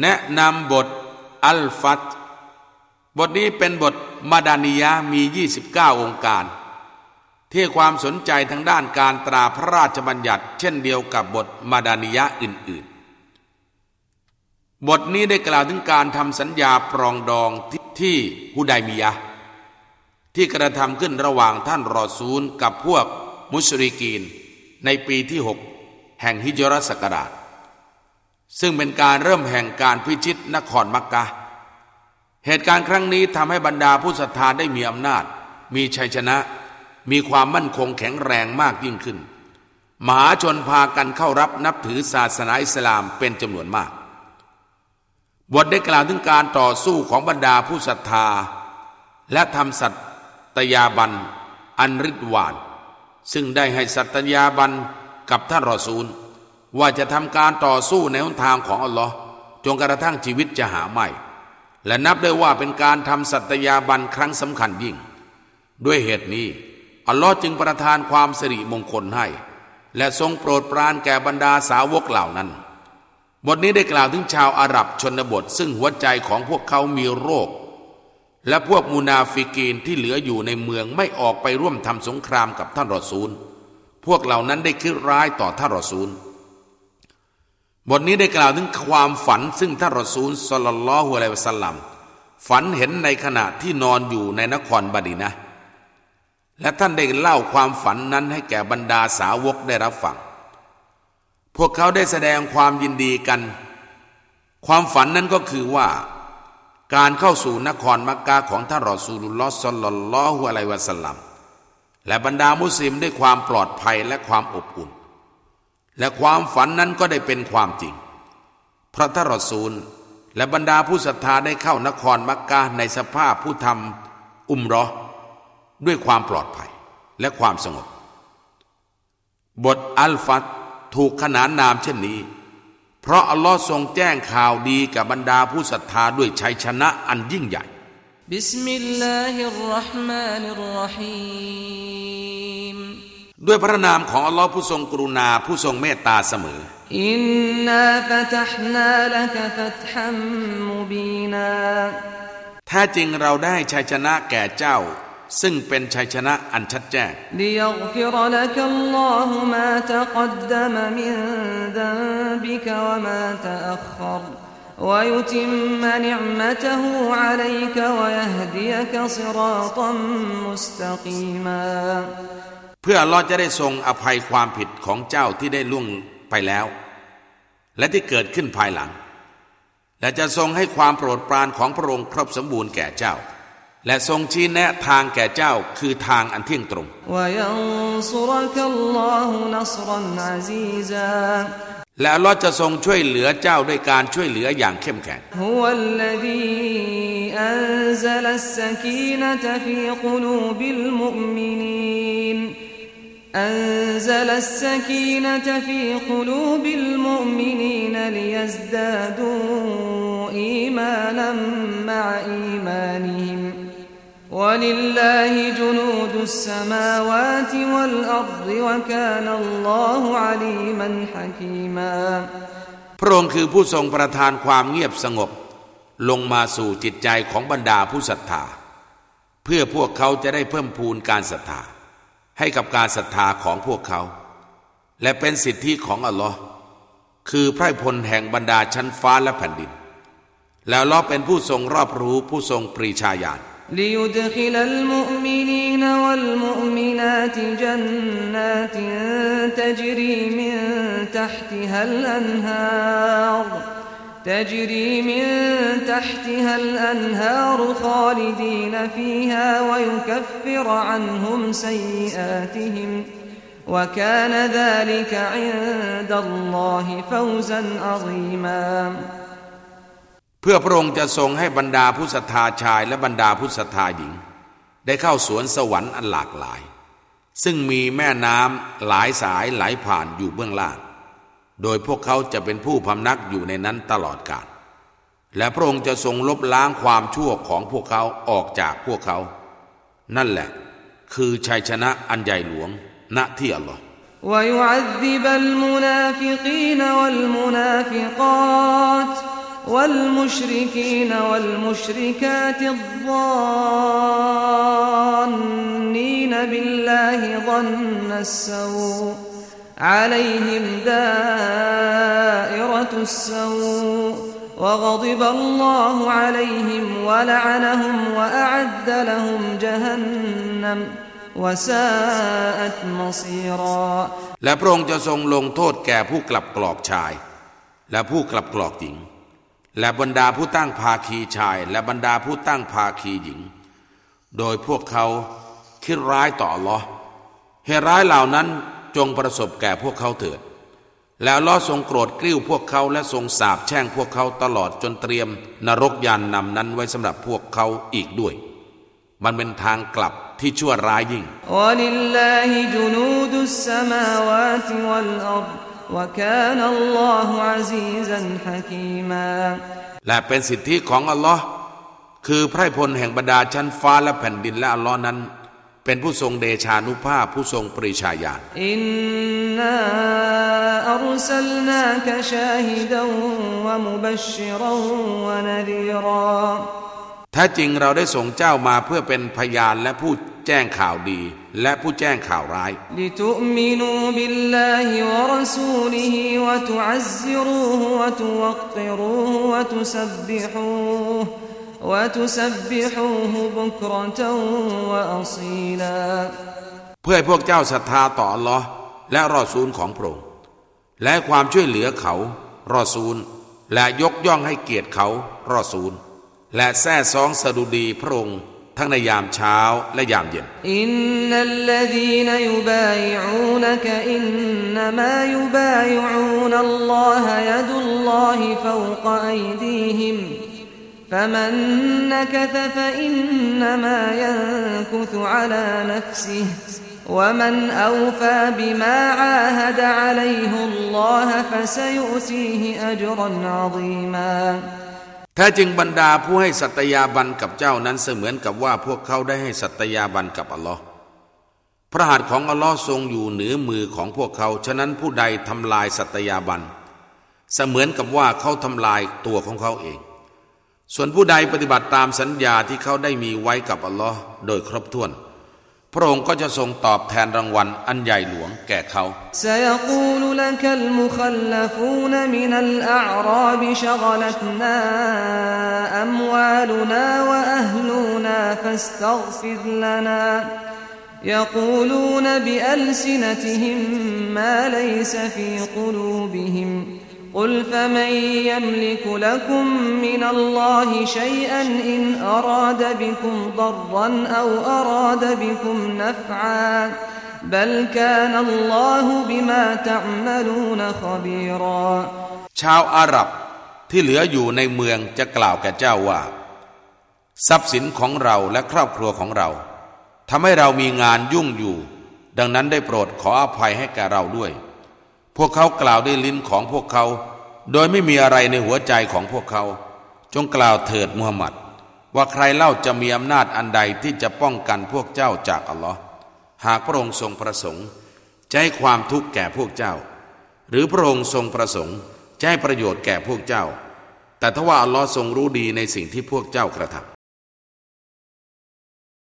แนะนำบทอัลฟัตบทนี้เป็นบทมาดานิยะมี 29 องค์การ ที่ความสนใจทางด้านการตราพระราชบัญญัติ เช่นเดียวกับบทมาดานิยะอื่น ๆ บทนี้ได้กล่าวถึงการทำสัญญาปรองดองที่ฮุดายมียะที่กระทำขึ้นระหว่างท่านรอซูลกับพวกมุสริกีน ในปีที่ 6 แห่งฮิจรัสกราช ซึ่งเป็นการเริ่มแห่งการพิชิตนครมักกะ เหตุการณ์ครั้งนี้ทำให้บรรดาผู้ศรัทธาได้มีอำนาจ มีชัยชนะ มีความมั่นคงแข็งแรงมากยิ่งขึ้น มหาชนพากันเข้ารับนับถือศาสนาอิสลามเป็นจำนวนมาก บทได้กล่าวถึงการต่อสู้ของบรรดาผู้ศรัทธา และทำสัตตยาบันอันริดวาน ซึ่งได้ให้สัตยาบันกับท่านรอซูล ว่าจะทำการต่อสู้ในหนทางของอัลลอฮ์จนกระทั่งชีวิตจะหาไม่ และนับได้ว่าเป็นการทำสัตยาบันครั้งสำคัญยิ่ง ด้วยเหตุนี้ อัลลอฮ์จึงประทานความสิริมงคลให้ และทรงโปรดปรานแก่บรรดาสาวกเหล่านั้น บทนี้ได้กล่าวถึงชาวอาหรับชนบท ซึ่งหัวใจของพวกเขามีโรค และพวกมูนาฟิกีนที่เหลืออยู่ในเมืองไม่ออกไปร่วมทำสงครามกับท่านรอซูล พวกเหล่านั้นได้คิดร้ายต่อท่านรอซูล บทนี้ได้กล่าวถึงความฝันซึ่งท่านรอซูลصلى الله عليه وسلمฝันเห็นในขณะที่นอนอยู่ในนครมะดีนะฮ์ และท่านได้เล่าความฝันนั้นให้แก่บรรดาสาวกได้รับฟัง พวกเขาได้แสดงความยินดีกัน ความฝันนั้นก็คือว่า การเข้าสู่นครมักกะของท่านรอซูลุลลอฮ์สลลัลลอฮุอะลัยวะสัลลัมและบรรดามุสลิมด้วยความปลอดภัยและความอบอุ่น และความฝันนั้นก็ได้เป็นความจริง พระทรสูลและบรรดาผู้ศรัทธาได้เข้านครมักกะในสภาพผู้ทำอุมรอด้วยความปลอดภัยและความสงบ บทอัลฟัตถูกขนานนามเช่นนี้ เพราะอัลลอฮ์ทรงแจ้งข่าวดีกับบรรดาผู้ศรัทธาด้วยชัยชนะอันยิ่งใหญ่บิสมิลลาฮิรราะห์มานิรราะฮี ด้วยพระนามของอัลลอฮ์ผู้ทรงกรุณาผู้ทรงเมตตาเสมออินนาฟตหนาลักฟัตฮัมมุบีนาแท้จริงเราได้ชัยชนะแก่เจ้า ซึ่งเป็นชัยชนะอันชัดแจ้งลิยกฟิรลักอัลลอฮุมาตะกัดดมมินดันบิกวมาตะอัคร ويتم نعمته عليك ويهديك صراطا مستقيما เพื่อเราจะได้ทรงอภัยความผิดของเจ้าที่ได้ล่วงไปแล้ว และที่เกิดขึ้นภายหลัง และจะทรงให้ความโปรดปรานของพระองค์ครบสมบูรณ์แก่เจ้า และทรงชี้แนะทางแก่เจ้าคือทางอันเที่ยงตรงและเราจะทรงช่วยเหลือเจ้าด้วยการช่วยเหลืออย่างเข้มแข็ง أنزل السكينة في قلوب المؤمنين ليزدادوا إيمانا مع إيمانهم ولله جنود السماوات والأرض وكان الله عليما حكيما พระองค์คือผู้ทรงประทานความเงียบสงบ ลงมาสู่จิตใจของบรรดาผู้ศรัทธา เพื่อพวกเขาจะได้เพิ่มพูนการศรัทธา ให้กับการศรัทธาของพวกเขา และเป็นสิทธิของอัลลอฮ์คือไพรพลแห่งบรรดาชั้นฟ้าและแผ่นดิน แล้วลอเป็นผู้ทรงรอบรู้ผู้ทรงปรีชาญาณ ليدخل المؤمنين والمؤمنات جنات تجري من تحتها الأنهار تجري من تحتها الأنهار خالدين فيها ويكفر عنهم سيئاتهم وكان ذلك عند الله فوزا عظيما เพื่อพระองค์จะทรงให้บรรดาผู้ศรัทธาชายและบรรดาผู้ศรัทธาหญิง ได้เข้าสวนสวรรค์อันหลากหลาย ซึ่งมีแม่น้ำหลายสายไหลผ่านอยู่เบื้องล่าง โดยพวกเขาจะเป็นผู้พำนักอยู่ในนั้นตลอดกาล และพระองค์จะทรงลบล้างความชั่วของพวกเขาออกจากพวกเขา นั่นแหละคือชัยชนะอันใหญ่หลวงณที่อัลลอฮ์ ويعذب المنافقين والمنافقات والمشركين والمشركات الظانين بالله ظن السوء عليهم دائرة السوء وغضب الله عليهم ولعنهم وأعد لهم جهنم وساءت مصيرا และพระองค์จะทรงลงโทษแก่ผู้กลับกรอกชาย และผู้กลับกรอกหญิง และบรรดาผู้ตั้งภาคีชาย และบรรดาผู้ตั้งภาคีหญิง โดยพวกเขาคิดร้ายต่อลอเหตุร้ายเหล่านั้น จงประสบแก่พวกเขาเถิด แล้วล้อทรงโกรธกริ้วพวกเขาและทรงสาบแช่งพวกเขาตลอดจนเตรียม นรกยานนำนั้นไว้สำหรับพวกเขาอีกด้วย มันเป็นทางกลับที่ชั่วร้ายยิ่งและเป็นสิทธิของอัลลอฮ์คือไพรพลแห่งบรรดาชั้นฟ้าและแผ่นดินและอัลลอฮ์นั้น เป็นผู้ทรงเดชานุภาพผู้ทรงปริชาญาณถ้าจริงเราได้ส่งเจ้ามาเพื่อเป็นพยานและผู้แจ้งข่าวดี และผู้แจ้งข่าวร้ายลิตุอ เพื่อให้พวกเจ้าศรัทธาต่ออัลลอฮ์และรอซูลของพระองค์และความช่วยเหลือเขารอซูล และยกย่องให้เกียรติเขารอซูล และแท้ซองสดุดีพระองค์ทั้งในยามเช้าและยามเย็นอินนัลลดีนยุบายูนกอินนมายุบายูนัลลอฮยดุลลอฮิฟวกอัยดีฮิม فمن نكث فإنما ينكث على نفسه ومن أوفى بما عاهد عليه الله فسيؤتيه أجرا عظيما แท้จริงบรรดาผู้ให้สัตยาบันกับเจ้านั้นเสมือนกับว่าพวกเขาได้ให้สัตยาบันกับอัลลอฮ์พระหัตถ์ของอัลลอฮ์ทรงอยู่เหนือมือของพวกเขา ฉะนั้นผู้ใดทำลายสัตยาบัน เสมือนกับว่าเขาทำลายตัวของเขาเอง ส่วนผู้ใดปฏิบัติตามสัญญาที่เขาได้มีไว้กับอัลลอฮ์โดยครบถ้วน พระองค์ก็จะทรงตอบแทนรางวัลอันใหญ่หลวงแก่เขา سيقول لك المخلفون من الأعراب شغلتنا أموالنا وأهلنا فاستغفر لنا يقولون بألسنتهم ما ليس في قلوبهم قل فمن يملك لكم من الله شيئا إن أراد بكم ضرا أو أراد بكم نفعا بل كان الله بما تعملون خبيرا ชาวอาหรับที่เหลืออยู่ในเมืองจะกล่าวแก่เจ้าว่า ทรัพย์สินของเราและครอบครัวของเราทำให้เรามีงานยุ่งอยู่ ดังนั้นได้โปรดขออภัยให้แก่เราด้วย พวกเขากล่าวด้วยลิ้นของพวกเขา โดยไม่มีอะไรในหัวใจของพวกเขา จงกล่าวเถิดมูฮัมหมัด ว่าใครเล่าจะมีอำนาจอันใดที่จะป้องกันพวกเจ้าจากอัลลอฮ์หากพระองค์ทรงประสงค์จะให้ความทุกข์แก่พวกเจ้า หรือพระองค์ทรงประสงค์จะให้ประโยชน์แก่พวกเจ้า แต่ถ้าว่าอัลลอฮ์ทรงรู้ดีในสิ่งที่พวกเจ้ากระทำ